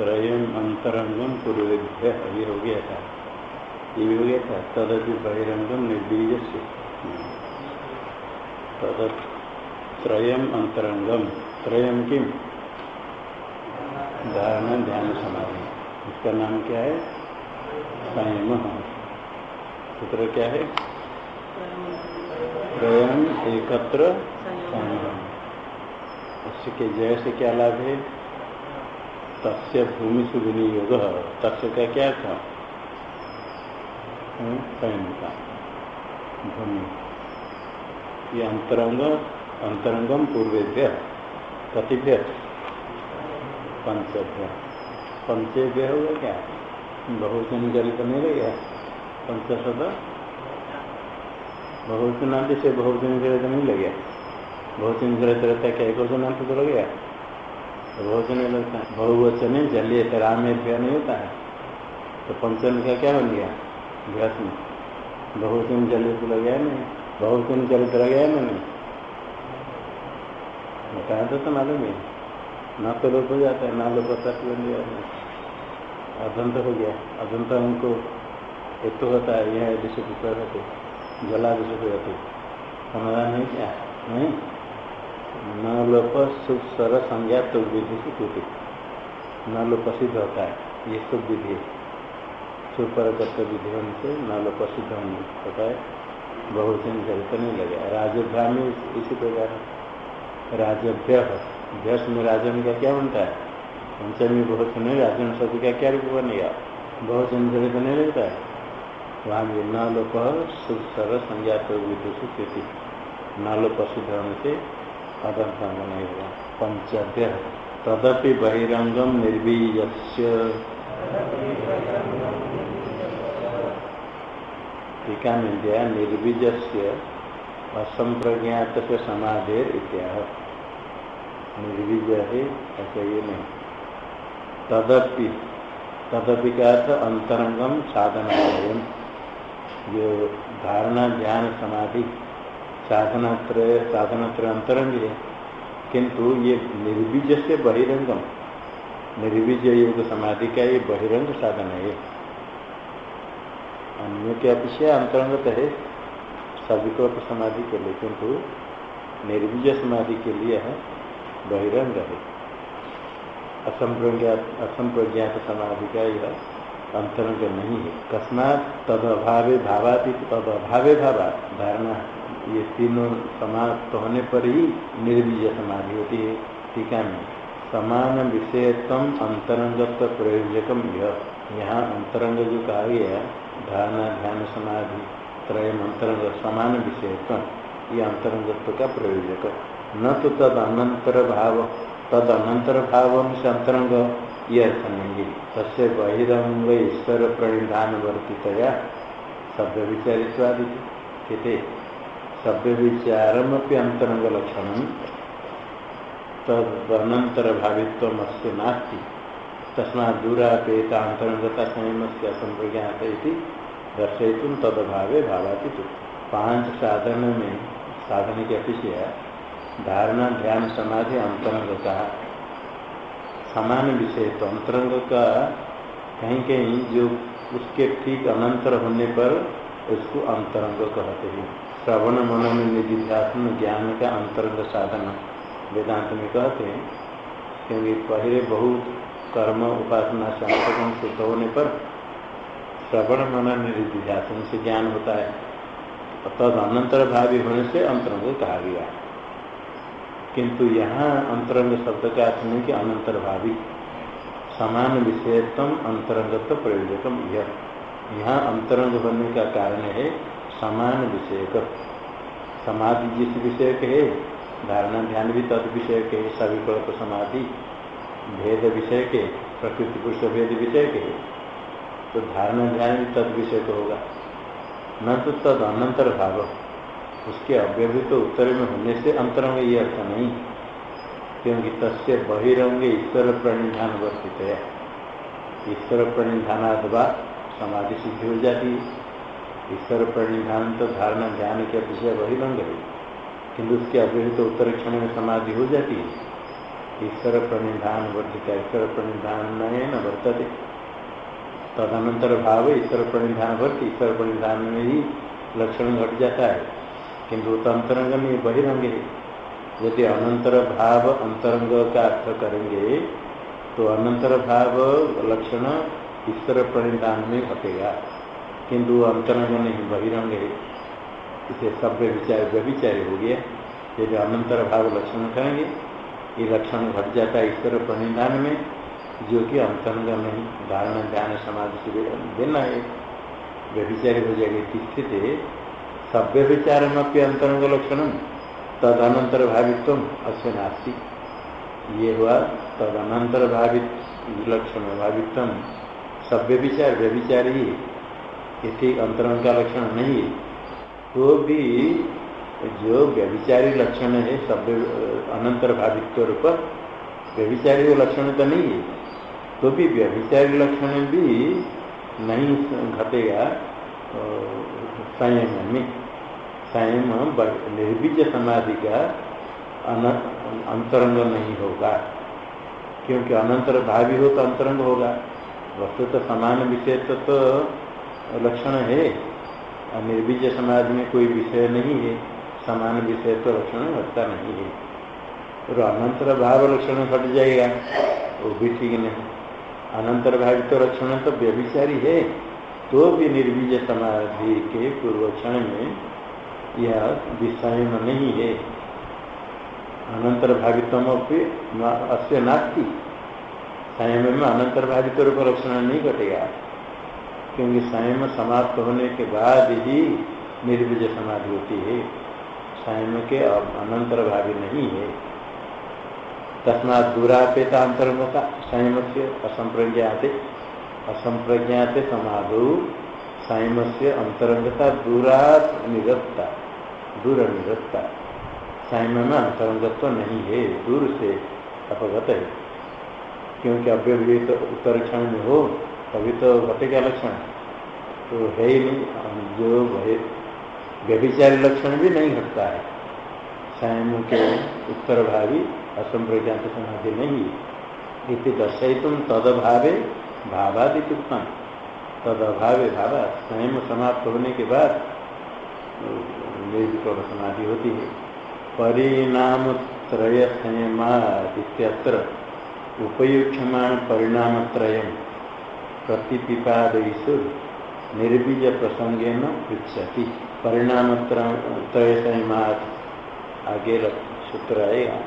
त्रयम अंतरंगम पूर्वेभ्य ये हो गया था। ये भी हो गया था। तदपि बहिरंगम निर्बीज से तद त्रयम अंतरंगम त्रयम किम धारणा ध्यान समाधि। इसका नाम क्या है? संयम। सूत्र क्या है? त्रयम एकत्र संयम। उसके जय से क्या लाभ है? तस्य भूमि से विनियोग। तस्य का क्या था? स्वयं का। भूमि। ये अंतरंग, अंतरंगम पूर्वेभ्य कतिभ्य पंचभ्य। पंचेभ्य होगा क्या? बहुजन जलित नहीं रहेगा पंचशत बहुजनांत से बहुजन जलित नहीं लगेगा बहुजन जलित रहता है क्या? एक वचनांत तो लगेगा तो बहुवचन लगता है बहुवचन तो राम में भय नहीं होता है। तो पंचम का क्या बन गया? भ्यास में जलिए तो लग गया नहीं। बहुवचन जलित लग गया ना नहीं। बताया तो, तो मालूम है। ना तो लोग हो जाता है ना लोग पचास बन गया अदंत हो गया। अदंत उनको एक तो होता है यह विश्व पुत्र जला विश्व रहते समाधान है क्या? नहीं? न लोप सुस्वर संज्ञा तो विधि से कुटी न लोप सिद्ध होता है ये सब विधि है। सुपरगत विधि होने से न लोप सिद्ध होने होता है बहुजन जगत नहीं लगे। राजभ्रामी इसी प्रकार राजभ्य भ्यस में राजन का क्या बनता है? पंचमी बहुजन, राजन शब्द का क्या रूप बनेगा बहुजन जगत नहीं लगता है। वहाँ भी न लोप सुस्वर संज्ञा तो विधि से स्थिति न लोप सिद्ध होने से अदंतांग नहीं तदपि बहिरंगम निर्बीज टीका मिल गया निर्बीज से असंप्रज्ञात से समाधेर इत्याह निर्बीज है ऐसा ये नहीं तदपि तदपि का अर्थ अंतरंगम साधना जो धारणा ध्यान समाधि साधना त्रय साधना त्रय अंतरंग है। किंतु ये निर्बीज से बहिरंगम निर्बीज योग समाधि का ये बहिरंग साधन है? अन्य के अपेक्षा अंतरंगत है? सविकल्प समाधि के लिए, किंतु निर्बीज समाधि के लिए है, बहिरंग है। असंप्रज्ञात असंप्रज्ञात समाधि का यह? अंतरंग नहीं है। कस्मात तद अभावे भावाती तद अभावे भावा धारणा। ये तीनों समाप्त होने पर ही निर्बीज समाधि होती है। टीका में समान विषयत्म अंतरंगत्व प्रयोजकम यह यहाँ अंतरंग जो कहा गया धारणा, ध्यान, समाधि त्रय अंतरंग, समान विषयत्व, ये अंतरंगत्व का प्रयोजक। न तो तद अनंतर भाव तद अनंतर भाव से अंतरंग ये अर्थ नहीं तस्य बहिरंग ईश्वर प्रणिधान वर्तितया शब्द विचारित्वादि कहते शब्द विचारम अंतरंग लक्षण तदनंतर भावित्व अस्त नास्ति। तस्मा दूरापेता अंतरंगता संयम से असंप्रज्ञात दर्शयित तदभावे भावाती तो। पाँच साधन में साधन की अतिशय धारणा, ध्यान, समाधि अंतरंग का समान विषय तो अंतरंग का कहीं कहीं जो उसके ठीक अनंतर होने पर उसको अंतरंग कहते हैं। श्रवण मनन निधिध्यात्म ज्ञान का अंतरंग साधन वेदांत में कहते हैं, क्योंकि पहले बहुत कर्म उपासना से शुद्ध होने पर श्रवण मनन निधिध्यात्म से ज्ञान होता है। तद अनंतर भावी होने से अंतरंग कहा गया किंतु यहाँ अंतरंग शब्द का अर्थ नहीं कि अनंतर भावी समान विषयत्म अंतरंगत्व प्रयोजकम यह। यहाँ अंतरंग बनने का कारण है समान विषयक। समाधि जिस विषय के है, धारणा ध्यान भी तद विषय के सविकल्प समाधि भेद विषय के प्रकृति पुरुष भेद विषय के तो धारणा ध्यान भी तद विषय होगा। न तो तद अनंतर भाव उसके अव्यवहित तो उत्तर में होने से अंतरंग ये अर्थ नहीं। क्योंकि तस्य बहिरंग ईश्वर प्रणिधान वर्तित है। ईश्वर प्रणिधानादवा समाधि सिद्धि हो जाती है। ईश्वर प्रणिधान तो धारणा ध्यान के विषय बहिरंग है। किंतु उसके अव्यवहित तो उत्तर क्षण में समाधि हो जाती है। ईश्वर प्रणिधान वर्तिका ईश्वर प्रणिधान न वर्तते। तदनंतर भाव ईश्वर प्रणिधान वर्त। ईश्वर प्रणिधान में ही लक्षण घट जाता है। किंतु तो अंतरंग में बहिरंग है यदि अनंतर भाव अंतरंग का अर्थ करेंगे तो अनंतर भाव लक्षण ईश्वर प्रणिधान में घटेगा। किंतु अंतरंग नहीं बहिरंग है इसे सभ्य विचार व्यभिचारी हो गया। यदि अनंतर भाव लक्षण करेंगे, ये लक्षण घट जाता है ईश्वर प्रणिधान में, जो कि अंतरंग नहीं धारणा ध्यान समाज से देना है। व्यभिचारी हो जाएगी स्थिति सभ्य विचार में अंतरंग लक्षण तदनंतर भावित्व अश्व नास्ती। ये हुआ तदनंतर भावित लक्षण भावित्व सभ्य विचार व्यभिचार ही ठीक अंतरंग का लक्षण नहीं है। तो भी जो व्यभिचारी लक्षण है, सभ्य अनंतर भावित्व रूप व्यभिचारी वो लक्षण तो नहीं है। तो भी व्यभिचारी लक्षण भी नहीं घटेगा संयम में। संयम निर्बीज समाधि का अंतरंग नहीं होगा क्योंकि अनंतर भावी हो तो अंतरंग होगा वस्तु तो समान विषय तो, तो लक्षण है और निर्बीज समाधि में कोई विषय नहीं है समान विषय तो लक्षण घटता नहीं है और अनंतर भाव लक्षण घट जाएगा वो भी ठीक नहीं अनंतर भाव तो लक्षण तो व्यभिचारी है तो भी निर्बीज समाधि के पूर्व क्षण में यह विषय नहीं है। अनंतर भावित्व अस्य नास्ती। संयम में अनंतर भावित्व रूप लक्षण नहीं घटेगा। क्योंकि संयम समाप्त होने के बाद ही निर्बीज समाधि होती है। संयम के अनंतर भावी नहीं है। तस्मा दूरापेता अंतर्गता संयम से असंप्रज्ञाते। असंप्रज्ञाते समाधो संयम से अंतरंगता दूरा निरत्ता। दूर संयम में अंतरंगत्व नहीं है, दूर से अपगत है। क्योंकि अव्यवहित तो उत्तर क्षण में हो, तभी तो घटेगा लक्षण तो है ही नहीं जो व्यभिचारी लक्षण भी नहीं घटता है। स्वयं के उत्तर भावी असंप्रज्ञात समाधि नहीं इति दर्शयितुम तदभावे भावादित उत्तम तदभावे भावा स्वयं समाप्त होने के बाद निर्विकल्प समाधि होती है। परिणाम त्रय संयमादित्यत्र उपयुक्षमाण परिणाम त्रय प्रतिपिपादयीसु निर्बीज प्रसंगेन पृछति परिणाम त्रय संयमाद आगे सूत्र आएगा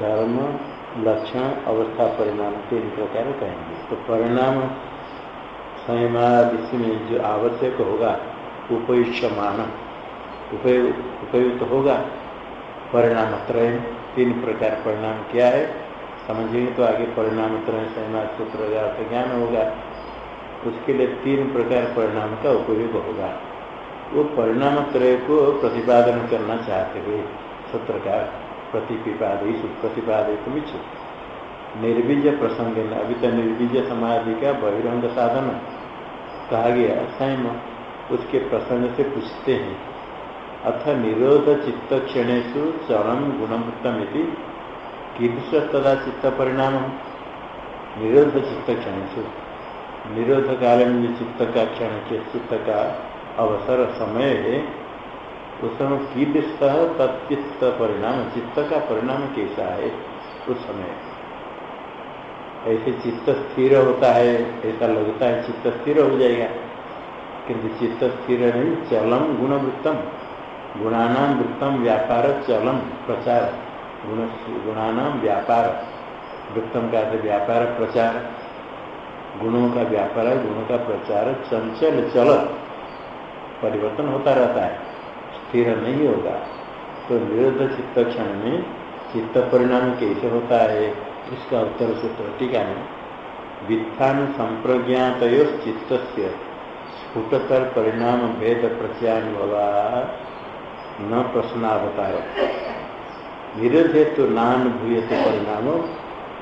धर्म, लक्षण, अवस्था, परिणाम तीन प्रकार कहेंगे। तो परिणाम संयमादि में जो आवश्यक होगा उपयुष्यमान उपयुक्त होगा। परिणाम त्रय, तीन प्रकार परिणाम क्या है? समझेंगे तो आगे परिणाम त्रय संयमा सूत्र का ज्ञान होगा। उसके लिए तीन प्रकार परिणाम का उपयोग होगा। वो परिणाम त्रय को प्रतिपादन करना चाहते हुए सूत्रकार प्रतिपादय प्रतिपादय तुम इच्छु निर्बीज प्रसंग, अभी तो निर्बीज समाधि का बहिरंग साधन। कहा गया संयम उसके प्रसंग से पूछते हैं। अथ निरोध चित्त क्षणेशु चरम गुणवृत्तम कीदृश तदा चित्त परिणाम निरोध चित्त क्षणेशु निरोध काल में चित्त का क्षण के चित्त का अवसर समय है उस समय। कीदृष्ट तत्चित्त परिणाम चित्त का परिणाम कैसा है उस समय ऐसे चित्त स्थिर होता है, ऐसा लगता है चित्त स्थिर हो जाएगा। किंतु चित्त स्थिर नहीं चलम गुणवृत्तम। गुणानाम वृत्तम व्यापार चलम प्रचार। गुण गुणानाम व्यापार। वृत्तम का व्यापार, प्रचार। गुणों का व्यापार, गुणों का प्रचार, चंचल चल। परिवर्तन होता रहता है। स्थिर नहीं होगा। तो निरुद्ध चित्त क्षण में चित्त परिणाम कैसे होता है? इसका उत्तर सूत्र टीका है वित्थान संप्रज्ञात चित्त से स्फुटतर परिणाम भेद प्रत्यानुभवा न प्रश्नावतार। निरुद्ध तो नान भूयते परिणाम,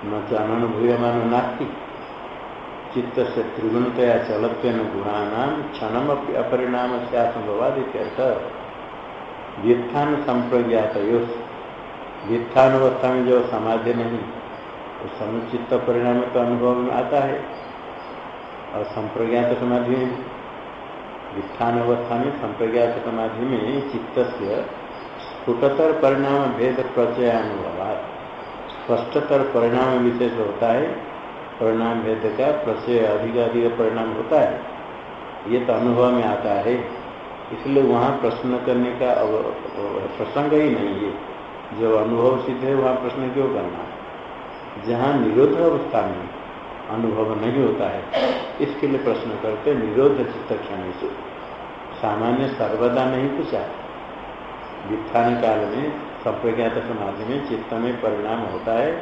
न चानन भूयमान नास्ती। चित्त से त्रिगुणतया चलत्व गुणानाम क्षण अपरिणाम से असंभवादित्यर्थ व्युत्थान संप्रज्ञात व्युत्थान अवस्था में जो समाधि नहीं। तो समुचित परिणाम तो अनुभव में आता है। और संप्रज्ञात समाधि में वित्थान अवस्था में संप्रज्ञात समाधि में चित्त से स्फुटतर परिणाम भेद प्रचय अनुभव स्पष्टतर परिणाम विशेष होता है परिणाम भेद का प्रचय अधिक अधिक परिणाम होता है ये तो अनुभव में आता है, इसलिए वहाँ प्रश्न करने का प्रसंग ही नहीं है। जो अनुभव सिद्ध है, वहाँ प्रश्न क्यों करना जहाँ निरोध अवस्था में अनुभव नहीं होता है। इसके लिए प्रश्न करते निरोध चित्त क्षण से सामान्य सर्वदा नहीं पूछा। वित्थान काल में, संप्रज्ञात समाधि में चित्त में परिणाम होता है,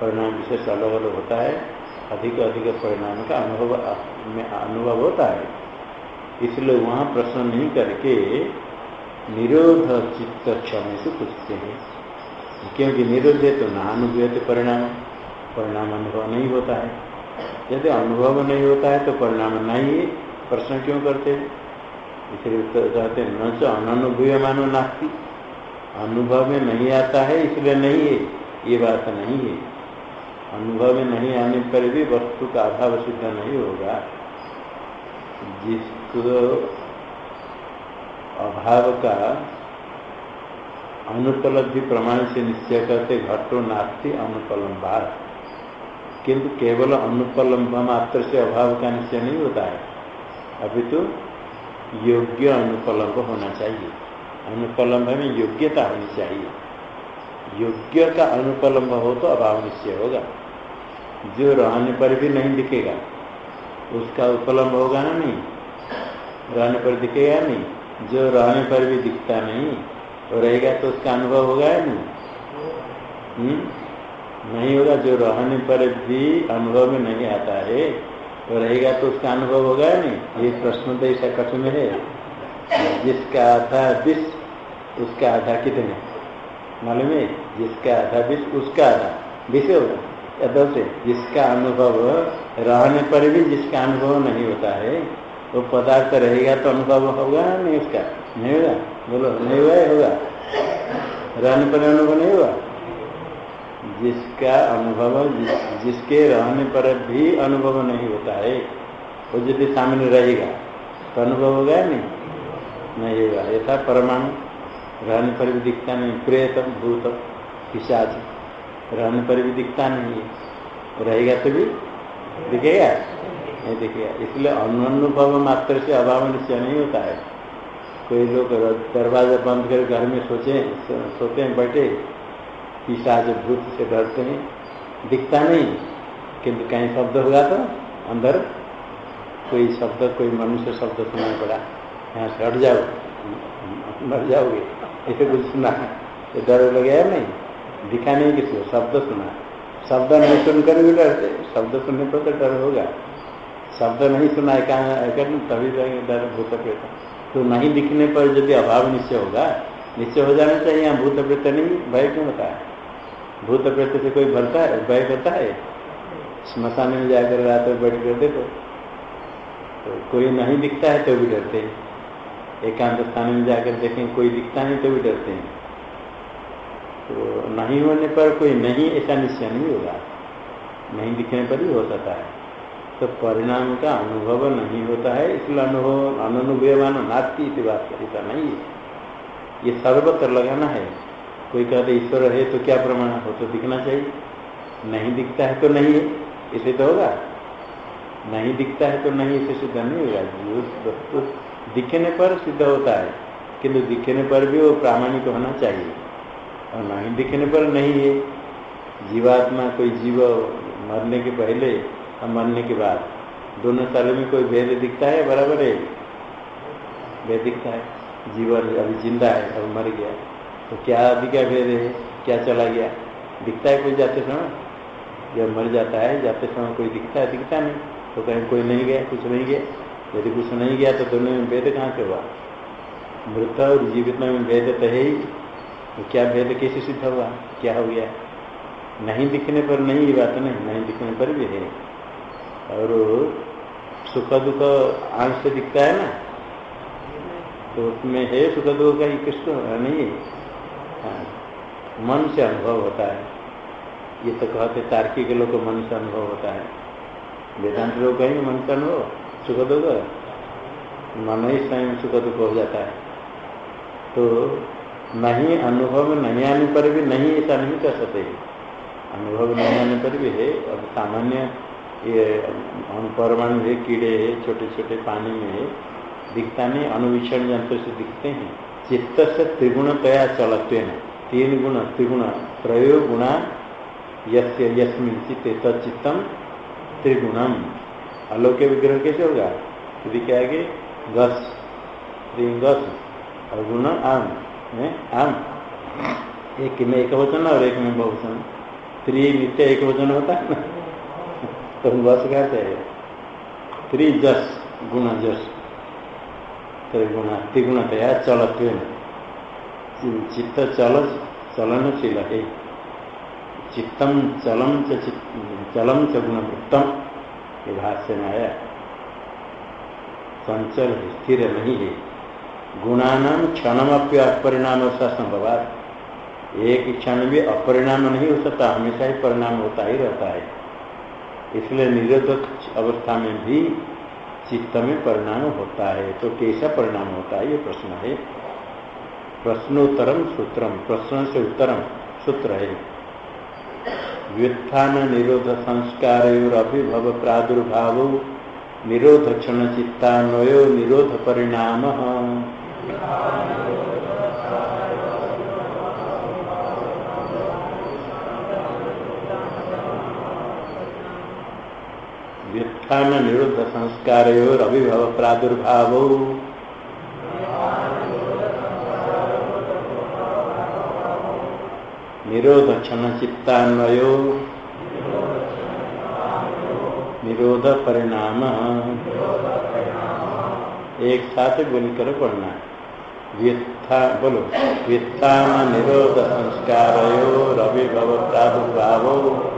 परिणाम विशेष अलग अलग होता है अधिक अधिक परिणाम का अनुभव, में अनुभव होता है। इसलिए वहाँ प्रश्न नहीं करके निरोध चित्त क्षण से पूछते हैं। क्योंकि निरोध है तो नानुभूत परिणाम परिणाम अनुभव नहीं होता है। यदि अनुभव नहीं होता है तो परिणाम नहीं है। प्रश्न क्यों करते इसलिए कहते न तो अनुभूय मानो नास्ती। अनुभव में नहीं आता है, इसलिए नहीं है। ये बात नहीं है। अनुभव में नहीं आने पर भी वस्तु का अभाव सिद्ध नहीं होगा। जिसको अभाव का अनुपलब्धि प्रमाण से निश्चय करते घटो नास्ती अनुपलम्बार किंतु केवल अनुपलम्ब मात्र से अभाव का निश्चय नहीं होता है। अभी तो योग्य अनुपलम्ब होना चाहिए। अनुपलम्ब में योग्यता होनी चाहिए। योग्य का अनुपलम्ब हो तो अभाव निश्चय होगा। जो रहने पर भी नहीं दिखेगा, उसका उपलम्ब होगा ना नहीं? रहने पर दिखेगा नहीं। जो रहने पर भी दिखता नहीं, रहेगा तो उसका अनुभव होगा या नहीं? हम्म? नहीं होगा, जो रहने पर भी अनुभव में नहीं आता है। तो रहेगा तो उसका अनुभव होगा नहीं? ये प्रश्न तो ऐसा कठिन है। जिसका आधा विष, उसका आधा कितने? मालूम है? जिसका आधा विष, उसका आधा। विष होगा। से? जिसका अनुभव, रहने पर भी जिसका अनुभव नहीं होता है, वो तो पदार्थ रहेगा तो अनुभव होगा नहीं उसका? नहीं होगा। बोलो, नहीं हुआ होगा? रहने पर अनुभव नहीं हुआ जिसका अनुभव जिस, जिसके रहने पर भी अनुभव नहीं होता है। वो यदि सामने रहेगा तो अनुभव होगा नहीं? नहीं होगा। ऐसा परमाणु। रहने पर भी दिखता नहीं। प्रेत भूत पिशाच। रहने पर भी दिखता नहीं रहेगा तो भी दिखेगा? नहीं दिखेगा। इसलिए अनुभव मात्र से अभाव निश्चय नहीं होता है। कोई लोग दरवाज़ा बंद कर घर में सोचे सोते हैं बैठे पिशाच भूत से डरते हैं, दिखता नहीं, किंतु कहीं शब्द होगा तो अंदर कोई शब्द, कोई मनुष्य शब्द सुनाई पड़ा। यहाँ से हट जाओ, मर जाओगे। ऐसे कुछ सुना ये डर लगे या नहीं? दिखा नहीं किसी को, शब्द सुना शब्द नहीं सुनकर भी डरते, शब्द सुनने पर तो डर होगा। शब्द नहीं सुना है, कहाँ तभी डर भूत प्रेत। तो नहीं दिखने पर यदि अभाव निश्चय होगा, निश्चय हो जाना चाहिए, यहाँ भूत प्रेत नहीं, भय क्यों होता है भूत प्रेत से कोई भरता है भय करता है स्मशान में जाकर रात में बैठ कर देखो तो कोई नहीं दिखता है तो भी डरते हैं एकांत स्थान में जाकर देखें कोई दिखता नहीं तो भी डरते हैं तो नहीं होने पर कोई नहीं ऐसा निश्चय नहीं होगा नहीं दिखने पर ही हो सकता है तो परिणाम का अनुभव नहीं होता है इसलिए अनुभव अनुभूयमान नास्ती इसी बात ऐसा नहीं है ये सर्वत्र लगाना है कोई कहते ईश्वर है तो क्या प्रमाण हो? तो दिखना चाहिए। नहीं दिखता है तो नहीं है। इसे तो होगा। नहीं दिखता है तो नहीं, इसे सिद्ध नहीं होगा। वस्तु दिखने पर सिद्ध होता है, किंतु दिखने पर भी वो प्रामाणिक होना चाहिए। और नहीं दिखने पर नहीं है। जीवात्मा कोई जीव मरने के पहले और मरने के बाद। दोनों सालों में कोई भेद दिखता है? बराबर है। भेद दिखता है। जीवन अभी ज़िंदा है अब मर गया। तो क्या अभी भेद है? क्या चला गया? दिखता है कोई जाते समय? जब मर जाता है, जाते समय कोई दिखता है, दिखता नहीं। तो कहीं कोई नहीं गया, कुछ नहीं गया। यदि कुछ नहीं गया तो दोनों में भेद कहाँ से हुआ? मृत और जीवित में भेद तो है ही। तो क्या भेद कैसे सिद्ध हुआ? क्या हो गया? नहीं दिखने पर नहीं, ये बात नहीं। नहीं दिखने पर भी है। और सुख दुख आँख से दिखता है ना? तो उसमें है सुख दुख का ही कृष्ण नहीं हाँ। मन से अनुभव होता है। ये तो कहते तार्किक लोग को मन से अनुभव होता है। वेदांत लोग कहेंगे मनुष्य अनुभव? सुख दुख मन ही स्वयं सुख दुख हो जाता है। तो नहीं अनुभव नहीं आने पर भी नहीं ऐसा नहीं कर सकते। अनुभव नहीं आने पर भी है। अब सामान्य ये परमाणु है, कीड़े है छोटे छोटे पानी में है। दिखता नहीं अनुवीक्षण यंत्र से दिखते हैं। चित्त से त्रिगुणतया चलते हैं तीन गुण, त्रिगुण, त्रयो गुणा, यस्य यस्मिन चित्ते तचित्तम त्रिगुणम। अलोक विग्रह कैसे होगा? यदि क्या है गस। गस। और गुण आम। है? आम। एक में एक वचन और एक में बहुवचन। त्रि नित्य एक वचन होता है ना? तो बस कहते हैं। त्रिजस गुण जस। त्रिगुण त्रिगुणतया चलत्व चित्त चल चलनशील है चित्तम चलम चलम च गुणवृत्तम ये भाष्य में आया चंचल स्थिर नहीं है गुणानाम क्षणमप्य अपरिणाम संभवात एक क्षण भी अपरिणाम नहीं हो सकता हमेशा ही परिणाम होता ही रहता है इसलिए निरोधक अवस्था में भी चित्त में परिणाम होता है तो कैसा परिणाम होता है? ये प्रश्न है। प्रश्नोत्तरम सूत्रम, प्रश्न से उत्तरम सूत्र है। व्युत्थान निरोध संस्कार अभिभव प्रादुर्भाव, निरोध क्षण चित्तान्वयो निरोध परिणाम। व्युत्थान निरुद्ध संस्कार अभिभव प्रादुर्भाव। निरोध क्षण चित्तान्वयो। निरोध परिणाम। एक साथ बोलकर पढ़ना व्युत्था बोलो। व्युत्थान निरोध संस्कार अभिभव प्रादुर्भाव।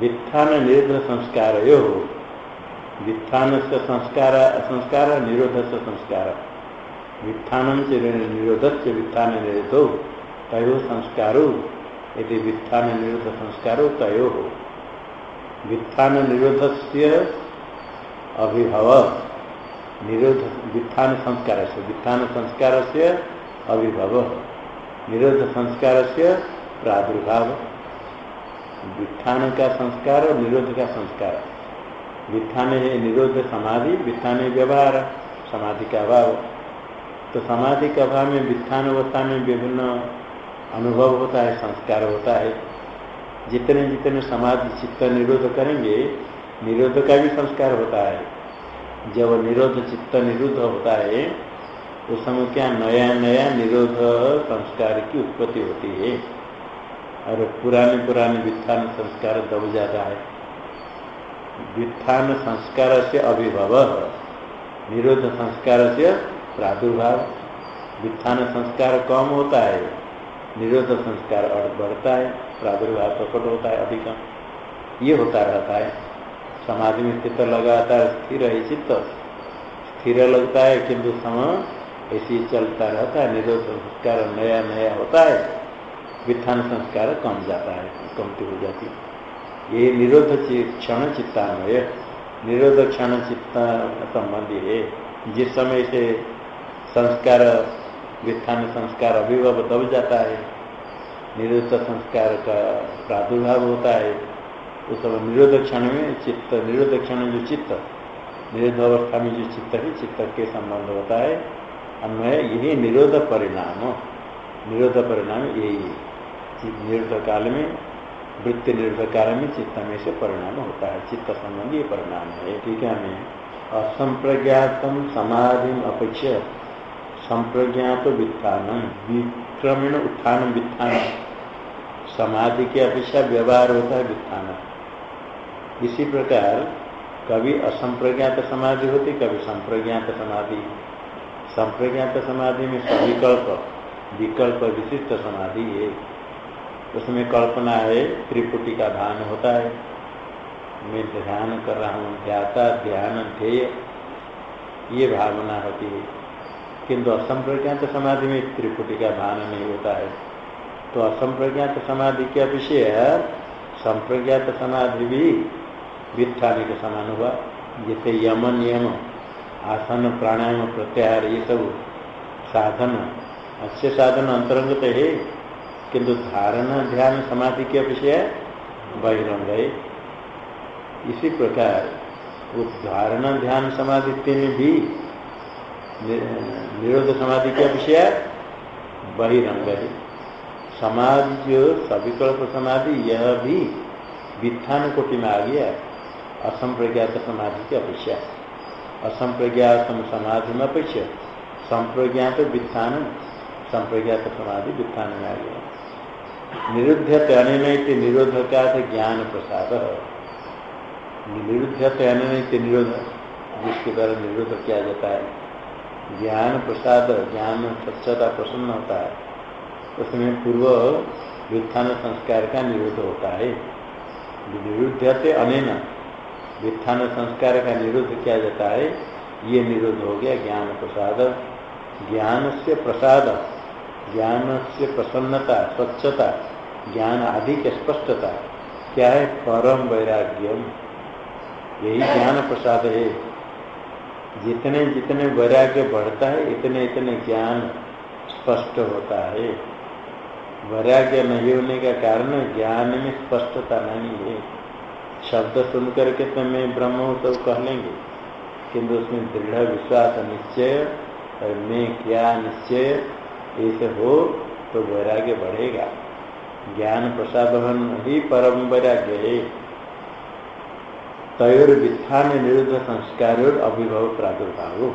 वित्थान निरोध संस्कार यो वित्थान से संस्कार संस्कार निरोध से संस्कार। वित्थान से निरोध से वित्थान निरोधो तयो संस्कारो यदि वित्थान निरोध संस्कारो तयो। वित्थान निरोध से अभिभव, निरोध वित्थान संस्कार से वित्थान संस्कार से अभिभव निरोध संस्कार से प्रादुर्भाव। वित्थान का संस्कार और निरोध का संस्कार। वित्थान है निरोध समाधि, वित्थान व्यवहार, समाधि का अभाव। तो समाधि के अभाव में वित्थान अवस्था में विभिन्न अनुभव होता है, संस्कार होता है। जितने जितने समाधि, चित्त निरोध करेंगे, निरोध का भी संस्कार होता है। जब निरोध, चित्त निरुद्ध होता है, उस समय क्या नया नया निरोध संस्कार की उत्पत्ति होती है। और पुराने पुराने वित्थान संस्कार दब जाता है। वित्थान संस्कार से अभिभव, निरोध संस्कार से प्रादुर्भाव। वित्थान संस्कार कम होता है, निरोध संस्कार बढ़ता है, प्रादुर्भाव प्रकट होता है अधिक ये होता रहता है। समाधि में चित्त लगातार स्थिर है चित्त। स्थिर लगता है, किंतु समय ऐसे चलता रहता है। निरोध संस्कार नया नया होता है। वित्थान संस्कार कम जाता है, कमती हो जाती है। ये निरोध क्षण चित्तान्वय, निरोध क्षण चित्त संबंधी है। जिस समय से संस्कार वित्थान संस्कार अभिभव दब जाता है। निरोध संस्कार का प्रादुर्भाव होता है। उस समय निरोध क्षण में चित्त, निरोध क्षण जो चित्त, निरोध अवस्था में जो चित्त है, चित्त के संबंध होता है। अन्वय, यही निरोध परिणाम। निरोध परिणाम यही है। निरुद्ध काल में, वृत्ति निरुद्ध काल में चित्त में से परिणाम होता है। चित्त संबंधी परिणाम है ठीक है हमें असंप्रज्ञातम समाधि अपेक्षा संप्रज्ञात वित्थान, विक्रमण उत्थान वित्थान। समाधि की अपेक्षा व्यवहार होता है, वित्थान। इसी प्रकार, कभी असंप्रज्ञात समाधि होती, कभी संप्रज्ञात समाधि। संप्रज्ञात समाधि में सविकल्प विकल्प विशिष्ट समाधि है। उसमें कल्पना है, त्रिपुटी का ध्यान होता है। मैं ध्यान कर रहा हूँ ध्याता ध्यान, ध्येय। ये भावना होती है। किंतु असंप्रज्ञात समाधि में त्रिपुटी का भान नहीं होता है। तो असंप्रज्ञात समाधि क्या विषय है संप्रज्ञात समाधि भी वित्थाने के समान हुआ। जैसे यम नियम आसन, प्राणायाम, प्रत्याहार, ये सब साधन अच्छे साधन अंतरंगत है। किंतु धारणा, ध्यान, समाधि के विषय बहिरंग है इसी प्रकार, वो धारणा, ध्यान, समाधि तीन भी निरोध समाधि के विषय बहिरंग है समाधि जो सविकल्प समाधि, यह भी वित्थान कोटि में आ गया असंप्रज्ञात समाधि की अपेक्षा। असंप्रज्ञात समाधि में अपेक्षा। संप्रज्ञात वित्थान, संप्रज्ञात समाधि वित्थान में आ गया। निरुद्ध अन निरोध का ज्ञान प्रसाद निरुद्ध अन निरोध, जिसके द्वारा निरोध किया जाता है। ज्ञान प्रसाद ज्ञान स्वच्छता प्रसन्न होता है। उसमें पूर्व व्युत्थान संस्कार का निरोध होता है। निरुद्ध अनेन व्युत्थान संस्कार का निरोध किया जाता है। ये निरोध हो गया ज्ञान प्रसाद ज्ञान से प्रसाद। ज्ञान से प्रसन्नता, स्वच्छता, ज्ञान आदि की स्पष्टता। क्या है? परम वैराग्यम। यही ज्ञान प्रसाद है। जितने जितने वैराग्य बढ़ता है, इतने इतने ज्ञान स्पष्ट होता है। वैराग्य नहीं होने का कारण ज्ञान में स्पष्टता नहीं है। शब्द सुन करके तो मैं ब्रह्म हूँ सब कह लेंगे। किंतु उसमें दृढ़ विश्वास निश्चय और मैं क्या निश्चय ऐसे हो तो वैराग्य बढ़ेगा। ज्ञान प्रसादन ही परम वैराग्य है। तयोर वित्थान निरोध संस्कार अभिभव प्रादुर्भाव।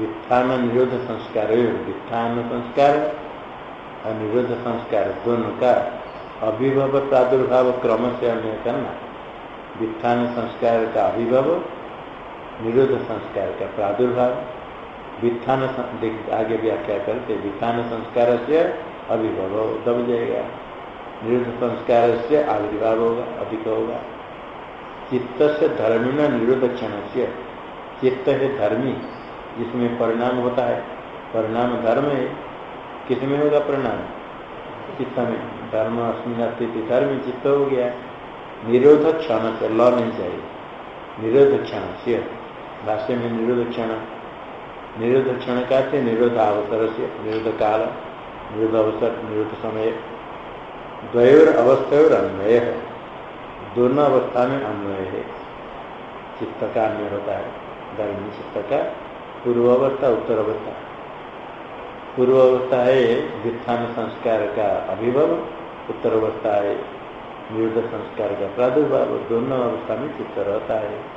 वित्थान निरोध संस्कार वित्थान संस्कार और निरोध संस्कार दोनों का अभिभव प्रादुर्भाव क्रम से अन्य करना। वित्थान संस्कार का अभिभव, निरोध संस्कार का प्रादुर्भाव वित्थान आगे व्याख्या करते वित्थान संस्कार से अभिभव, दब जाएगा। निरुद्ध संस्कार से आविर्भाव होगा, अधिक होगा। चित्त से धर्मी निरोध क्षण से चित्त है धर्मी, जिसमें परिणाम होता है। परिणाम धर्म है। किसमें होगा परिणाम? चित्त में। धर्म अस्मिन धर्म चित्त हो गया। निरोध क्षण से ल नहीं चाहिए। निरोध क्षण से भाष्य में निरोध क्षण निरोध क्षण का निरोध अवसर से निरोध काल निरोध अवसर निरोध समय द्वयोर अवस्था अन्वय है दोनों अवस्था में अन्वय है चित्त का अन्वय होता है धर्मी चित्त का पूर्व अवस्था उत्तर अवस्था पूर्व अवस्था है व्युत्थान संस्कार का अभिभव उत्तर अवस्था है निरुद्ध संस्कार का प्रादुर्भाव दोनों अवस्था में चित्त रहता है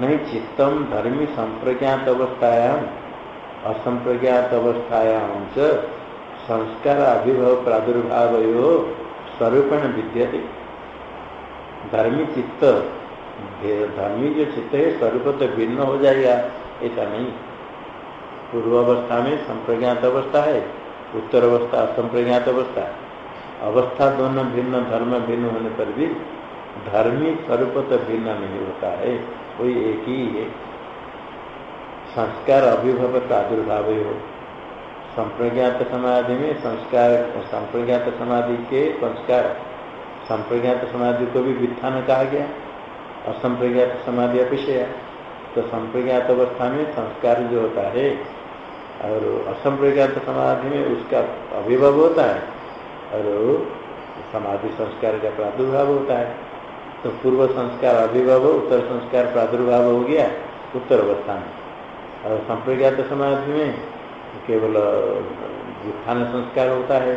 नहीं चित्तम धर्मी संप्रज्ञात अवस्थायाम असंप्रज्ञात अवस्थायाम च संस्कार अभिभव प्रादुर्भाव स्वरूपेण विद्यते। धर्मी चित्त धर्मी जो चित्त है स्वरूप तो भिन्न हो जाएगा ऐसा नहीं। पूर्व अवस्था में संप्रज्ञात अवस्था है उत्तर अवस्था असंप्रज्ञात अवस्था। अवस्था दोनों भिन्न धर्म भिन्न होने पर भी धर्मी स्वरूप तो भिन्न नहीं होता है, कोई एक ही है। संस्कार अभिभव प्रादुर्भाव हो संप्रज्ञात समाधि में संस्कार, संप्रज्ञात समाधि के संस्कार, संप्रज्ञात समाधि को भी वित्थान कहा गया। असंप्रज्ञात समाधि अपेक्षा तो संप्रज्ञात अवस्था में संस्कार जो होता है, और असंप्रज्ञात समाधि में उसका अभिभव होता है, और समाधि संस्कार का प्रादुर्भाव होता है। तो पूर्व संस्कार अभिभव, उत्तर संस्कार प्रादुर्भाव हो गया, उत्तर अवस्था में। और संप्रज्ञात समाधि में केवल उत्थान संस्कार होता है।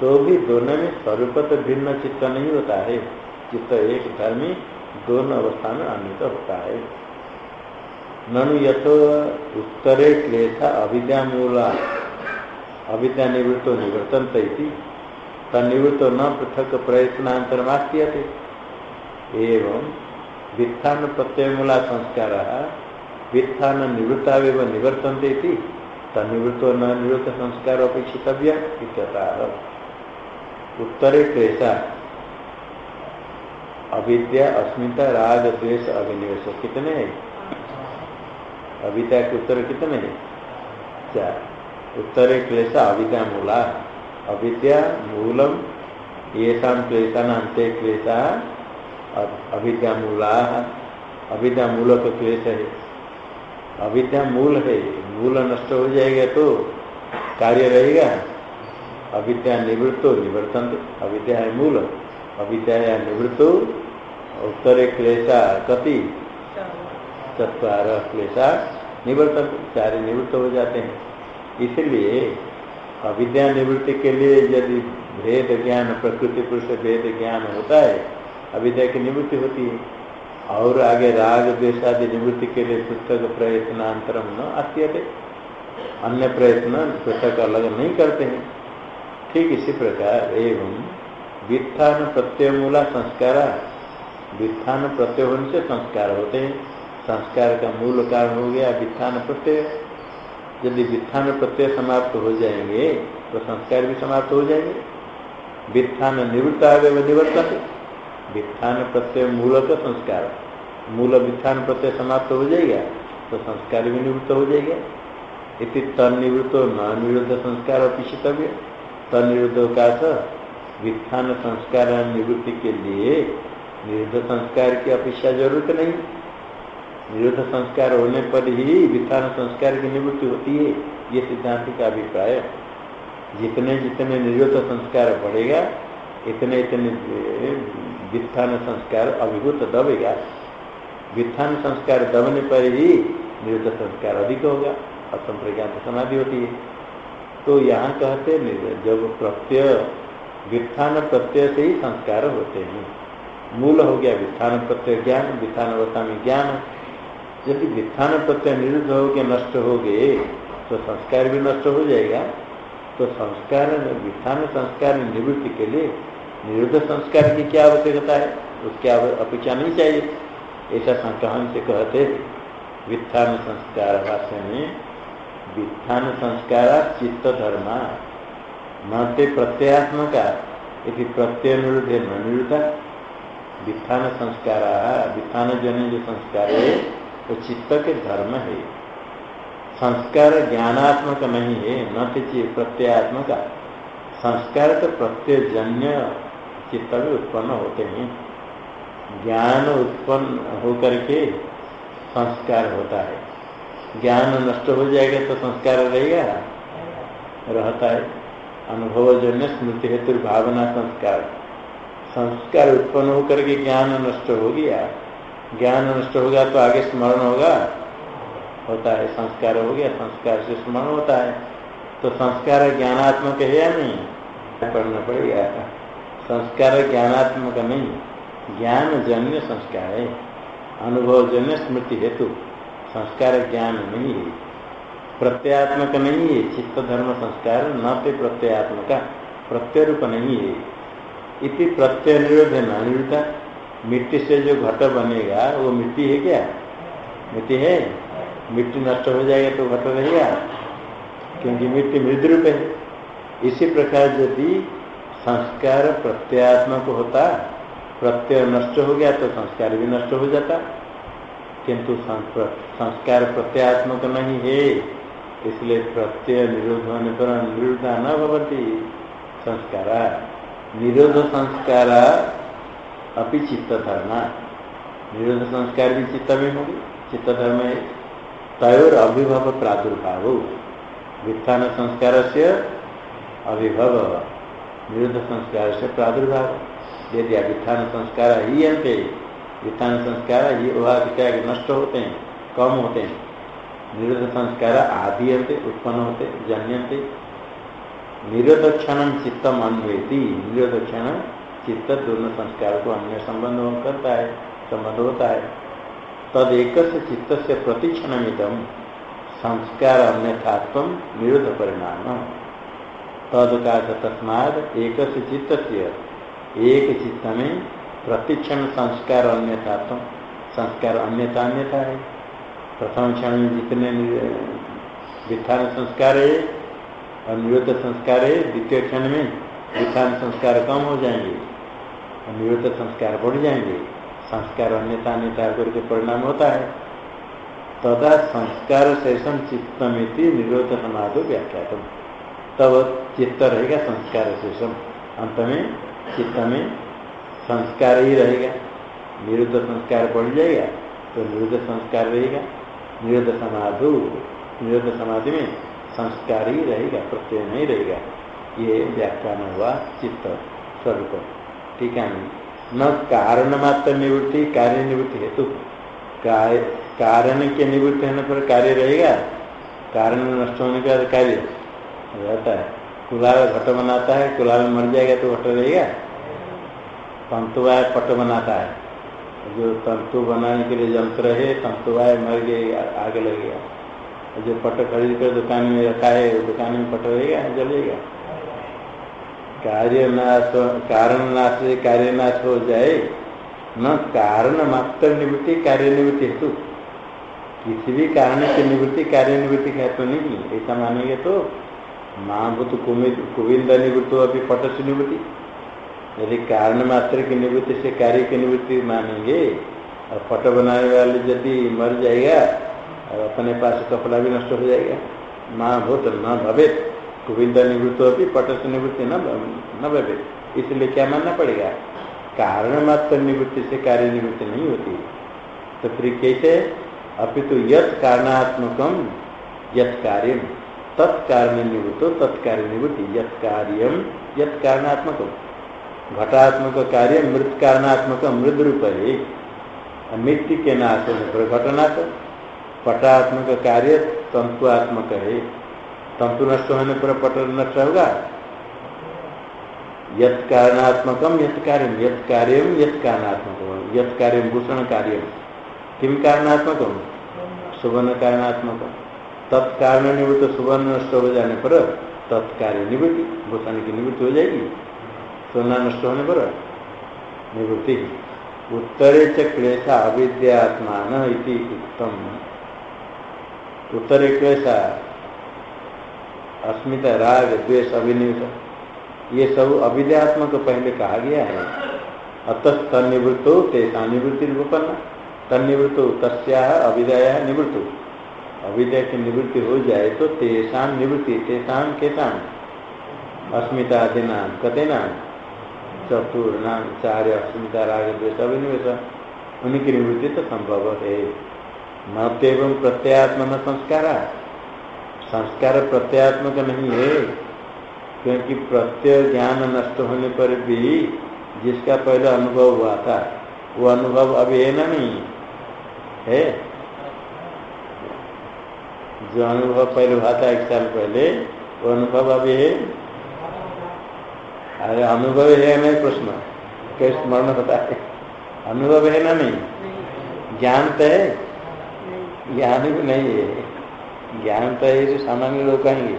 तो भी दोनों में स्वरूप तो भिन्न चित्त नहीं होता है। चित्त एक धर्मी, दोनों अवस्था में अन्वित होता है। ननु यथो उत्तरे क्लेशा अविद्या मूला अविद्या निवृत्तो निवर्तन तनिवृत्तो न पृथक प्रयत्नांतरमास्ती एवं वित्थान प्रत्यय मूला संस्कार, वित्थान निवृत्ता निवर्तनते तनिवृत्तो न निवृत्त संस्कार अपेक्षितव्य उत्तरे क्लेशा, अविद्या अस्मिता राग द्वेष अभिनिवेश कितने अविद्या के उत्तर कितने हैं? चार। उत्तरे क्लेश, अविद्या मूला। अविद्या मूलम ये क्लेशा नामते क्लेशा अविद्या मूला अविद्या मूल तो क्लेश है। अविद्या मूल है, मूल नष्ट हो जाएगा तो कार्य रहेगा। अविद्या निवृत्तो निवर्तन अविद्या है मूल, अविद्या निवृत्तो उत्तरे क्लेशा कति, चतवार क्लेशा निवर्तन सारे निवृत्त हो जाते हैं। इसलिए अविद्या निवृत्ति के लिए यदि भेद ज्ञान, प्रकृति पुरुष भेद ज्ञान होता है अविद्या की निवृत्ति होती है। और आगे राग द्वेषादि निवृत्ति के लिए पृथक प्रयत्नांतरम न आती अन्य प्रयत्न पृथक अलग नहीं करते हैं। ठीक इसी प्रकार एवं वित्थान प्रत्यय मूला संस्कार वित्थान प्रत्यय होने से संस्कार होते हैं। संस्कार का मूल कारण हो गया वित्थान प्रत्यय। यदि वित्थान प्रत्यय समाप्त हो जाएँगे तो संस्कार भी समाप्त हो जाएँगे। वित्थान निवृत्त आगे निवर्तन वित्थान प्रत्यय मूल का संस्कार। मूल वित्थान प्रत्यय समाप्त हो जाएगा तो संस्कार भी निवृत्त हो जाएगा। इति तनिवृत्त न निरुद्ध संस्कार अपिषितव्य तनिरुद्ध का वित्थान संस्कार निवृत्ति के लिए निरुद्ध संस्कार की अपेक्षा ज़रूरत नहीं। निरुद्ध संस्कार होने पर ही वित्थान संस्कार की निवृत्ति होती है, ये सिद्धांत का अभिप्राय। जितने जितने निरुद्ध संस्कार बढ़ेगा, इतने इतने वित्थान संस्कार अभिभूत दबेगा वित्थान संस्कार दबने पर ही निरुद्ध संस्कार अधिक होगा असंप्रज्ञात समाधि होती है। तो यहाँ कहते जब प्रत्यय, वित्थान प्रत्यय से ही संस्कार होते हैं। मूल हो गया वित्थान प्रत्यय ज्ञान, वित्थान अवस्था में ज्ञान। यदि वित्थान प्रत्यय निरुद्ध हो गए नष्ट हो गए तो संस्कार भी नष्ट हो जाएगा। तो संस्कार वित्थान संस्कार निवृत्ति के लिए निरुद्ध संस्कार की क्या आवश्यकता है? उसकी अपेक्षा नहीं चाहिए। ऐसा संक्रमण से कहते वित्थान संस्कार भाष्य में वित्थान संस्कार चित्त धर्म न ते प्रत्ययात्मका यदि प्रत्यय निरुद्ध न निरुद्ध। वित्थान संस्कार वित्थान जन जो संस्कार है, वो तो चित्त के धर्म है। संस्कार ज्ञानात्मक नहीं है न तो प्रत्ययात्मक। संस्कार तो प्रत्ययजन्य चित्त भी उत्पन्न होते हैं। ज्ञान उत्पन्न होकर के संस्कार होता है। ज्ञान नष्ट हो जाएगा तो संस्कार रहेगा। रहता है। अनुभवजन्य स्मृति हेतु भावना संस्कार। संस्कार उत्पन्न होकर के ज्ञान नष्ट हो गया। ज्ञान नष्ट होगा तो आगे स्मरण होगा। होता है। संस्कार हो गया, संस्कार से स्मरण होता है। तो संस्कार ज्ञानात्मक है या नहीं? पढ़ना पड़ेगा। संस्कार ज्ञानात्मक नहीं, ज्ञान जन्य संस्कार है, अनुभव जन्य स्मृति हेतु संस्कार ज्ञान नहीं है प्रत्यात्मक नहीं है, चित्त धर्म संस्कार न तो प्रत्ययात्मक प्रत्यय रूप नहीं है। इति प्रत्यय निरोध न मिट्टी से जो घट बनेगा, वो मिट्टी है क्या? मिट्टी है? मिट्टी नष्ट हो जाएगा तो घट रहेगा, क्योंकि मिट्टी मृद रूप है। इसी प्रकार यदि संस्कार प्रत्यात्मक होता प्रत्यय नष्ट हो गया तो संस्कार भी नष्ट हो जाता। किंतु संस्कार प्रत्यात्मक नहीं है, इसलिए प्रत्यय निरोध होने पर निरुद्धा न भवती। संस्कार, निरोध संस्कार अपि चित्त धर्म। निरोध संस्कार भी चित्त में होगी। चित्त धर्म है तयोर अभिभव प्रादुर्भाव। वित्थान संस्कार से अभिभव। निरुद्ध संस्कार से प्रादुर्भाव। यदि अभित्थान संस्कार ही अंत वित्थान संस्कार ही क्या नष्ट होते हैं, कम होते हैं। निरुद्ध संस्कार आदि अंत, उत्पन्न होते जन्यंते निरोध क्षण चित्तम अन्वेति क्षण चित्त दोनों संस्कार को अन्य संबंध करता है, संबंध होता है। तद एक चित्त से प्रतिक्षण संस्कार अन्यथात्व निरुद्ध परिणाम। तद का तस्माद एक चित्त से एक चित्त में प्रतिक्षण संस्कार अन्यथा तो संस्कार अन्यता अन्यता है। प्रथम क्षण में जितने वित्थान संस्कार है और संस्कार है, द्वितीय क्षण में वित्थान संस्कार कम हो जाएँगे निवृत्त संस्कार बढ़ जाएँगे, संस्कार अन्यता अन्यता करके परिणाम होता है। तदा संस्कार शेषम चित्तमिति निरोध समाधो व्याख्या तब चित्त रहेगा, संस्कार शेषम अंत में चित्त में संस्कार ही रहेगा। निरुद्ध संस्कार बढ़ जाएगा तो निरुद्ध संस्कार रहेगा। निरुद्ध समाधु, निरुद्ध समाधि में संस्कार ही रहेगा, प्रत्यय नहीं रहेगा। ये व्याख्यान हुआ चित्त स्वरूप। ठीक है? न कारण मात्र निवृत्ति, कार्य निवृत्ति हेतु। कार्य कारण के निवृत्ति होने पर कार्य रहेगा। कारण नष्ट होने का कार्य। रहता है। कुलाल घट बनाता है कुलाल मर जाएगा तो घट रहेगा। तंतुवाय पट बनाता है। जो तंतु बनाने के लिए यंत्र है तंतुवाय मर गए आगे लगेगा जो पट खरीद कर दुकान में रखा है दुकान में पट रहेगा, जलेगा। कार्य नाश कारण नाश से कार्य नाश हो जाए, न कारण मात्र निवृत्ति, कार्य निवृत्ति हेतु। किसी भी कारण की निवृत्ति, कार्य निवृत्ति हेतु नहीं। ऐसा मानेंगे तो माँ भूत कुविंद निवृत्त अभी पट से निवृत्ति। यदि कारण मात्र की निवृत्ति से कार्य की निवृत्ति मानेंगे, और पट बनाने वाले यदि मर जाएगा, और अपने पास कपड़ा भी नष्ट हो जाएगा। माँ भूत न भवे कुविंद निवृत्त अभी पट से निवृत्ति न भवे इसलिए क्या मानना पड़ेगा? कारण मात्र निवृत्ति से कार्य निवृत्ति नहीं होती। तो फिर कैसे? अपितु तो यथ कारणात्मकम यथ कार्य तत्कारण निवृत्तो तत्कार्य निवृत्ति यथ कार्यम घटात्मक कार्य, मृत कारणात्मक, मृद रूप है मृत्यु के नाश घटनाश पटात्मक कार्य, तंतुआत्मक है। तंतु नष्ट होने पर पट नष्ट होगा। यथ कारणात्मकम यथ कार्य यथ भूषण कार्य। किम कारणात्मक? सुवर्ण कारणात्मक। तत्कारण निवृत्त सुवर्ण नष्ट हो जाने पर तत्कार्य निवृत्ति भूषण की निवृत्ति हो जाएगी। सोना नष्ट होने पर निवृत्ति। उत्तरे च क्लेशा अविद्यात्मान उत्तम उत्तरे क्लेशा, अस्मिता राग, द्वेष, अभिनिवेश, ये सब अविद्यात्मक पहले कहा गया है। अतः तनिवृत्तो तेसा निवृत्ति रूपन्न तनिवृत्तो तस्या अविद्या निवृत्तो। अविद्या की निवृत्ति हो जाए तो तेषा निवृत्ति, तेषा केषा? अस्मिता दिना कते नाम चतुर्णाम चार अस्मिता राग द्वेष अभिनिवेश उनकी निवृत्ति तो संभव है। न तेवं प्रत्यात्म न संस्कार। संस्कार प्रत्यात्मक नहीं है, क्योंकि प्रत्यय ज्ञान नष्ट होने पर भी जिसका पहले अनुभव हुआ था, वो अनुभव अभी है ना नहीं? है? जो अनुभव पहले हुआ था एक साल पहले वो अनुभव अभी है? अरे अनुभव है नहीं प्रश्न। कैसे स्मरण होता है? अनुभव है ना नहीं? ज्ञान तो है। ज्ञान भी नहीं है। ज्ञान तो है जो सामान्य लोग कहेंगे।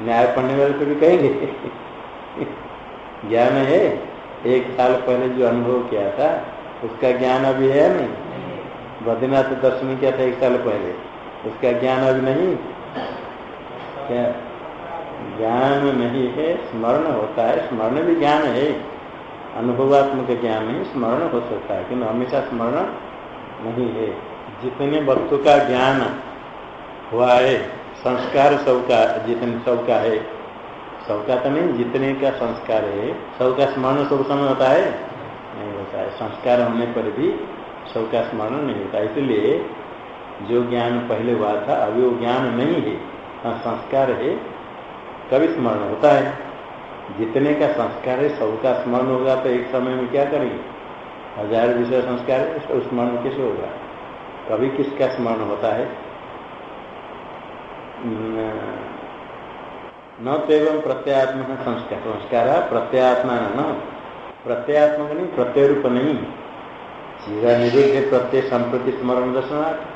न्याय पढ़ने वाले तो भी कहेंगे। ज्ञान है। एक साल पहले जो अनुभव किया था उसका ज्ञान अभी है नहीं। बद्रीनाथ दर्शन किया था एक साल पहले। उसका ज्ञान अभी नहीं? क्या ज्ञान नहीं है, स्मरण होता है, स्मरण भी ज्ञान है। अनुभवात्मक ज्ञान नहीं, स्मरण हो सकता है, किंतु हमेशा स्मरण नहीं है। जितने वस्तु का ज्ञान हुआ है, संस्कार सबका, जितने सबका है, सबका तो नहीं, जितने का संस्कार है, सबका स्मरण सब समय होता है? नहीं होता है। संस्कार होने पर भी सबका स्मरण नहीं होता। इसलिए जो ज्ञान पहले हुआ था अभी वो ज्ञान नहीं है हाँ, संस्कार है कभी स्मरण होता है। जितने का संस्कार है सबका स्मरण होगा तो एक समय में क्या करेंगे? हज़ार विषय संस्कार है स्मरण कैसे होगा? कभी किसका स्मरण होता है? न तो एवं प्रत्यात्म संस्कार संस्कार प्रत्यात्मा न प्रत्यात्मक नहीं प्रत्यय रूप नहीं। सीधा निरुद्ध प्रत्यय संप्रति स्मरण दर्शनार्थ।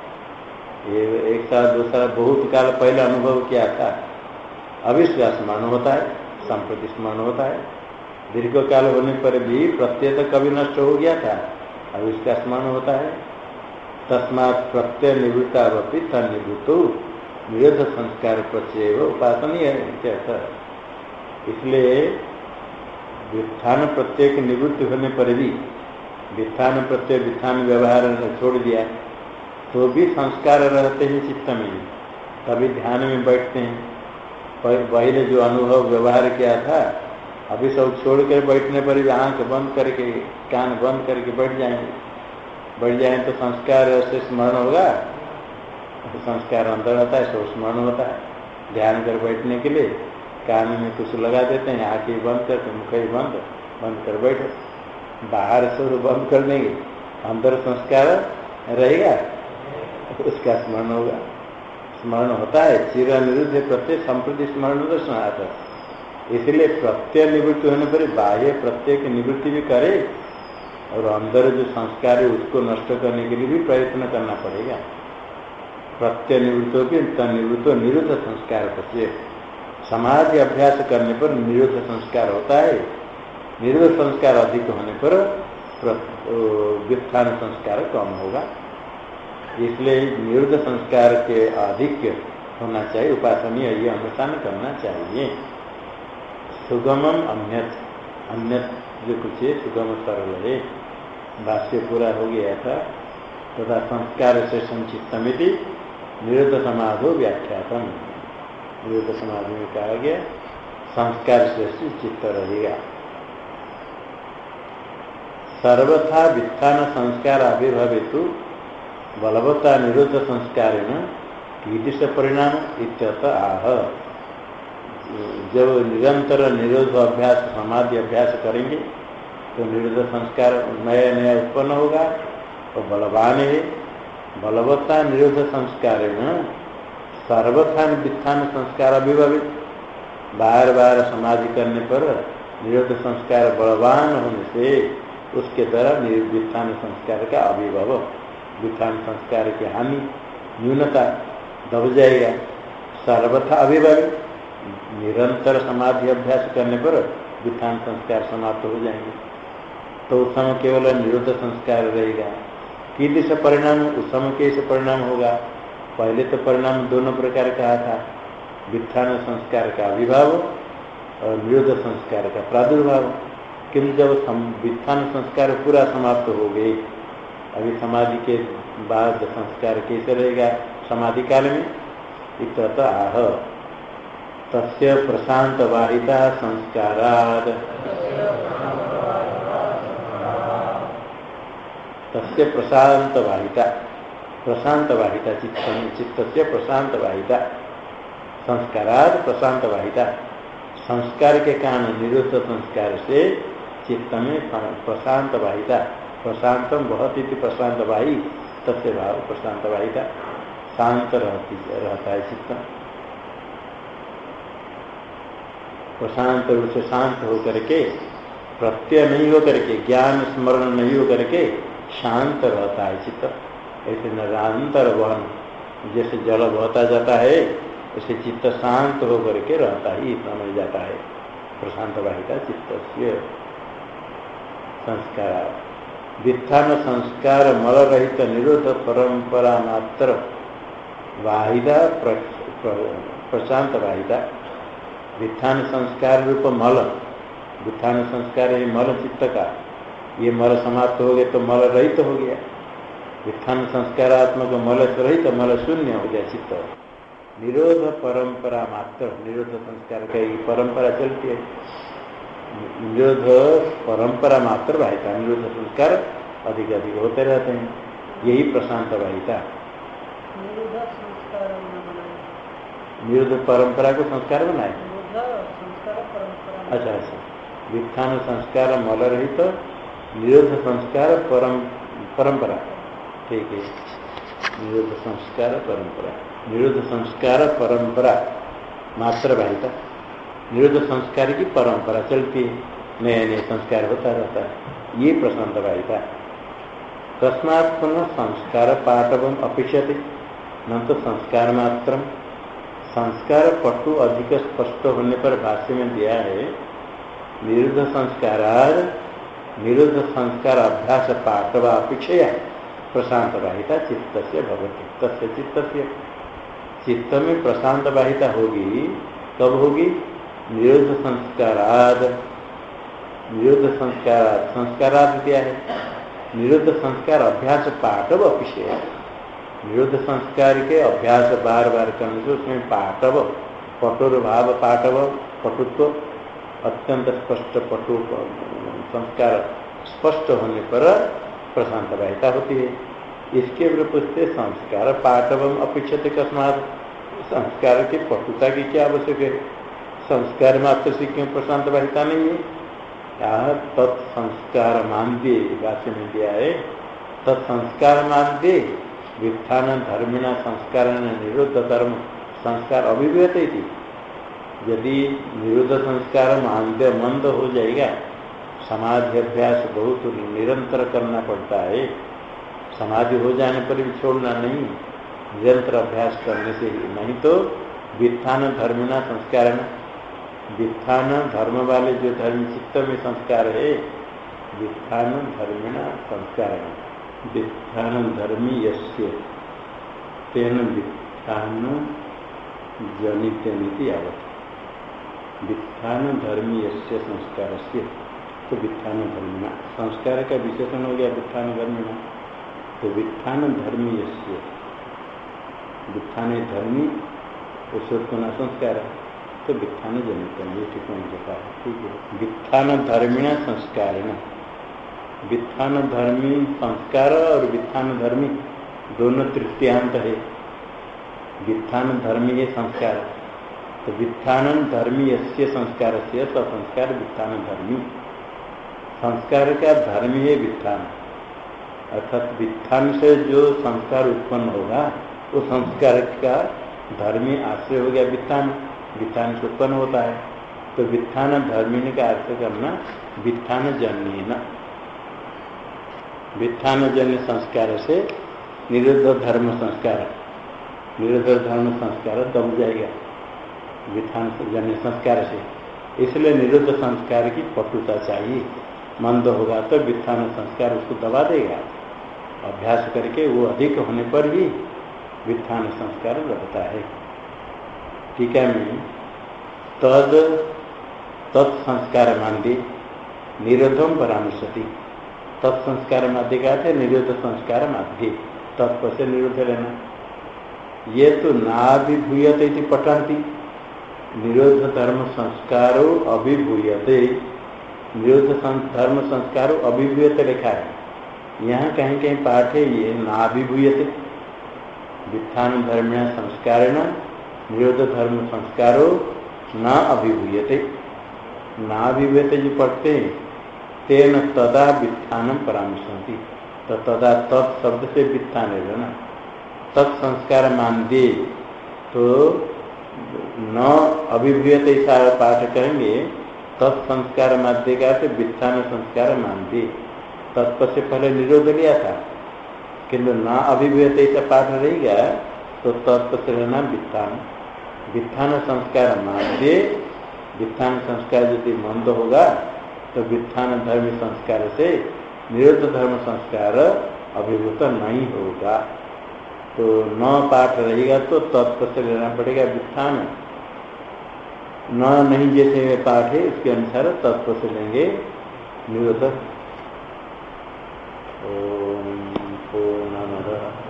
एक साल दो साल बहुत काल पहले अनुभव किया था। अविश्वास स्मरण होता है, संप्रति स्मरण होता है। दीर्घ काल होने पर भी प्रत्यय तो कभी नष्ट हो गया था। इसका स्मरण होता है। तस्मात प्रत्यय निवृत्तावपी तनिवृत्तो निरुद्ध संस्कार प्रत्यय उपासनीय इसलिए व्युत्थान प्रत्यय की निवृत्ति होने पर भी व्युत्थान प्रत्यय, व्युत्थान व्यवहार छोड़ दिया। तो भी संस्कार रहते हैं चित्त में, तभी ध्यान में बैठते हैं। पहले जो अनुभव व्यवहार किया था, अभी सब छोड़ कर बैठने पर भी आँख बंद करके, कान बंद करके बैठ जाएँगे। बैठ जाए तो संस्कार से स्मरण होगा। तो संस्कार अंदर होता है सब स्मरण होता है। ध्यान कर बैठने के लिए कान में कुछ लगा देते हैं, आँखें बंद करके मुख ही बंद बंद कर बैठो। बाहर से बंद कर देंगे। अंदर संस्कार रहेगा। उसका स्मरण होगा। स्मरण होता है चिर निरुद्ध प्रत्येक संप्रति स्मरण दर्शन आता इसलिए प्रत्यय निवृत्ति होने पर बाह्य प्रत्यय की निवृत्ति भी करे और अंदर जो संस्कार है, उसको नष्ट करने के लिए भी प्रयत्न करना पड़ेगा। प्रत्यय निवृत्त की निवृत्त निरुद्ध संस्कार पश्य समाज अभ्यास करने पर निरुद्ध संस्कार होता है। निरुद्ध संस्कार अधिक होने पर व्युत्थान संस्कार कम होगा। इसलिए निरुद्ध संस्कार के अधिक होना चाहिए, उपासनीय ये अनुष्ठान करना चाहिए। सुगमम अन्यत अन्यत जो कुछ है, सुगम सरल है। भाष्य पूरा हो गया था, तथा संस्कार से संचित समिति, निरुद्ध समाधो व्याख्यातम। निरुद्ध समाधि में कहा गया, संस्कार से चित्त रहेगा। सर्वथा वित्थान संस्कार आविर्भवितु बलवत्ता निरुद्ध संस्कार कीर्तिश परिणाम इत्यत आह। जब निरंतर निरोध अभ्यास, समाधि अभ्यास करेंगे तो निरुद्ध संस्कार नया नया उत्पन्न होगा तो बलवान है। बलवत्ता निरोध संस्कार सर्वथा वित्थान संस्कार अभिभावित। बार बार समाधि करने पर निरोध संस्कार बलवान होने से उसके द्वारा वित्थान संस्कार का अभिभव। विखान संस्कार की हानि, न्यूनता दब जाएगा। सर्वथा अभिभावी निरंतर समाधि अभ्यास करने पर विखान संस्कार समाप्त हो जाएँगे। तो उस समय केवल निरुद्ध संस्कार रहेगा। कि दिशा परिणाम, उस समय कैसे परिणाम होगा। पहले तो परिणाम दोनों प्रकार कहा था। वित्थान संस्कार का अभिभाव और निरुद्ध संस्कार का प्रादुर्भाव। किंतु जब वित्थान संस्कार पूरा समाप्त हो गए अभी समाधि के बाद संस्कार कैसे रहेगा? समाधि काल में? इत आह तस्य प्रशांत वाहिता संस्काराद तस्य प्रशांत वाहिता प्रशांत वाहिता चित्त चित्त प्रशांत वाहिता संस्काराद प्रशांत वाहिता संस्कार के कारण निरुद्ध संस्कार से चित्त में प्रशांत वाहिता प्रशांतम बहुत ही प्रशांत वाही तथ्य भाव प्रशांत वाही का शांत रहती, रहता है चित्त। प्रशांत रूप से शांत होकर के, प्रत्यय नहीं होकर के, ज्ञान स्मरण नहीं होकर के शांत रहता है चित्त। ऐसे निरंतर वहन, जैसे जल बहता जाता है उसे चित्त शांत होकर के रहता ही, इतना मिल जाता है। प्रशांत वाहिका चित्त संस्कार। वित्थान संस्कार मल रहित निरोध परंपरा मात्र वाहिदा प्रशांत वाहिदा। वित्थान संस्कार रूप मल। वित्थान संस्कार है मल चित्त का। ये मल समाप्त हो गया तो मल रहित हो गया। वित्थान संस्कारात्मक मल रहित, मल शून्य हो गया चित्त। निरोध परंपरा मात्र, निरोध संस्कार का परंपरा चलती है। निरोध परंपरा मात्र वाहिता निरोध संस्कार अधिक अधिक होते रहते हैं। यही प्रशांत वाहिता। निरुद्ध परंपरा को संस्कार बनाए अच्छा अच्छा। वित्थान संस्कार मल रहित तो निरुद्ध संस्कार परम परंपरा। ठीक है। निरुद्ध संस्कार परंपरा। निरुद्ध संस्कार परंपरा मात्र वाहिता। निरुद्ध संस्कार की परंपरा चलती है। नए नए संस्कार होता रहता है। ये प्रशांत वायिका तस्मात् पुनः संस्कार पाठवम अपेक्षते न तो संस्कार मात्र संस्कार पटु अधिक स्पष्ट होने पर भाष्य में दिया है निरुद्ध संस्कार निरुद्ध संस्कार अभ्यास पाठव अपेक्षा प्रशांत वाहिता चित्त से भगवती चित्त से चित्त में प्रशांत वाहिता होगी, कब होगी? निरुद्ध संस्काराद निरुद्ध संस्काराद संस्काराद क्या है? निरुद्ध संस्कार अभ्यास पाठव विषय निरुद्ध संस्कार के अभ्यास बार बार करने से उसमें पाठव, कठोर भाव पाठव पटुत्व अत्यंत स्पष्ट पटु संस्कार स्पष्ट होने पर प्रशांत रहता होती है। इसके पूछते संस्कार पाठव अपेक्षित कस्मात। संस्कार की पटुता की क्या आवश्यक है? संस्कार मात्र से क्यों प्रशांत रहता नहीं है? क्या तत्संस्कार मानदे भाष्य में दिया है। तत्संस्कार मानदे वित्थान धर्मिणा संस्कार निरुद्ध धर्म, संस्कार अभिव्यत थी यदि निरुद्ध संस्कार मानदेय मंद हो जाएगा समाधि अभ्यास बहुत निरंतर करना पड़ता है। समाधि हो जाने पर भी छोड़ना नहीं, निरंतर अभ्यास करने से नहीं तो वित्थान धर्मिना संस्कार वित्थान धर्म वाले जो धर्म चित्त में संस्कार है, वित्थान धर्मिना संस्कार वित्थान धर्मी यश्य तेन वित्थान जनित नीति आवत वित्थान धर्मी यश्य संस्कार से तो वित्थान धर्मिना संस्कार का विशेषण हो गया वित्थान धर्मिना तो वित्थान धर्मी यश्य वित्थान धर्मी पुरुषोत्तम संस्कार तो वित्थान जनित ये टिप्पणी देता है, ठीक है? वित्थान धर्मिणा संस्कार वित्थान धर्मी संस्कार और वित्थान धर्मी दोनों तृतीयांत है। वित्थान धर्मी है संस्कार। तो वित्थान धर्मी यश्य संस्कार से तो संस्कार वित्थान धर्मी संस्कार का धर्मी है वित्थान। अर्थात वित्थान से जो संस्कार उत्पन्न होगा, वो संस्कार का धर्मी आश्रय हो गया वित्थान। वित्थान से उत्पन्न होता है। तो वित्थान धर्मी का अर्थ करना वित्थान जन्य न। वित्थान जन्य संस्कार से निरुद्ध धर्म संस्कार। निरुद्ध धर्म संस्कार दब जाएगा वित्थान जन्य संस्कार से। इसलिए निरुद्ध संस्कार की पटुता चाहिए। मंद होगा तो वित्थान संस्कार उसको दबा देगा। अभ्यास करके वो अधिक होने पर भी वित्थान संस्कार रहता है। टीका में तद तत्संस्कार मानदे निरोधम परामर्शति तत्संस्कार माध्य का थे निरोध संस्कार माध्य तत्व से निरोध लेना। ये तो नाभिभूयते पठंती निरोध धर्म संस्कारो अभिभूयते। निरोध धर्म संस्कारो अभिभूयते लिखा है। यहाँ कहीं कहीं पाठ है, ये नाभिभूयते। वित्थान धर्म संस्कार निरोध धर्म संस्कारो न अभिभूयते नाभिभूयते जो पढ़ते हैं, तेन तदा वित्थान परामर्शंती तो तदा तत्शब्द से वित्थान है ना। तत्संस्कार मान दे तो न अभिभूयते ऐसा पाठ करेंगे तत्संस्कार माध्य का से वित्थान संस्कार मान दे तत्व से पहले निरोध लिया था, किंतु न अभिव्यत ऐसा पाठ रहेगा तो तत्व से रहना वित्थान। वित्थान संस्कार दे वित्थान संस्कार यदि मंद होगा तो वित्थान धर्म संस्कार से निरुद्ध धर्म संस्कार अभिभूत नहीं होगा। तो न पाठ रहेगा तो तत्व से लेना पड़ेगा वित्थान। न नहीं जैसे पाठ है, उसके अनुसार तत्व से लेंगे निरोध। Oh.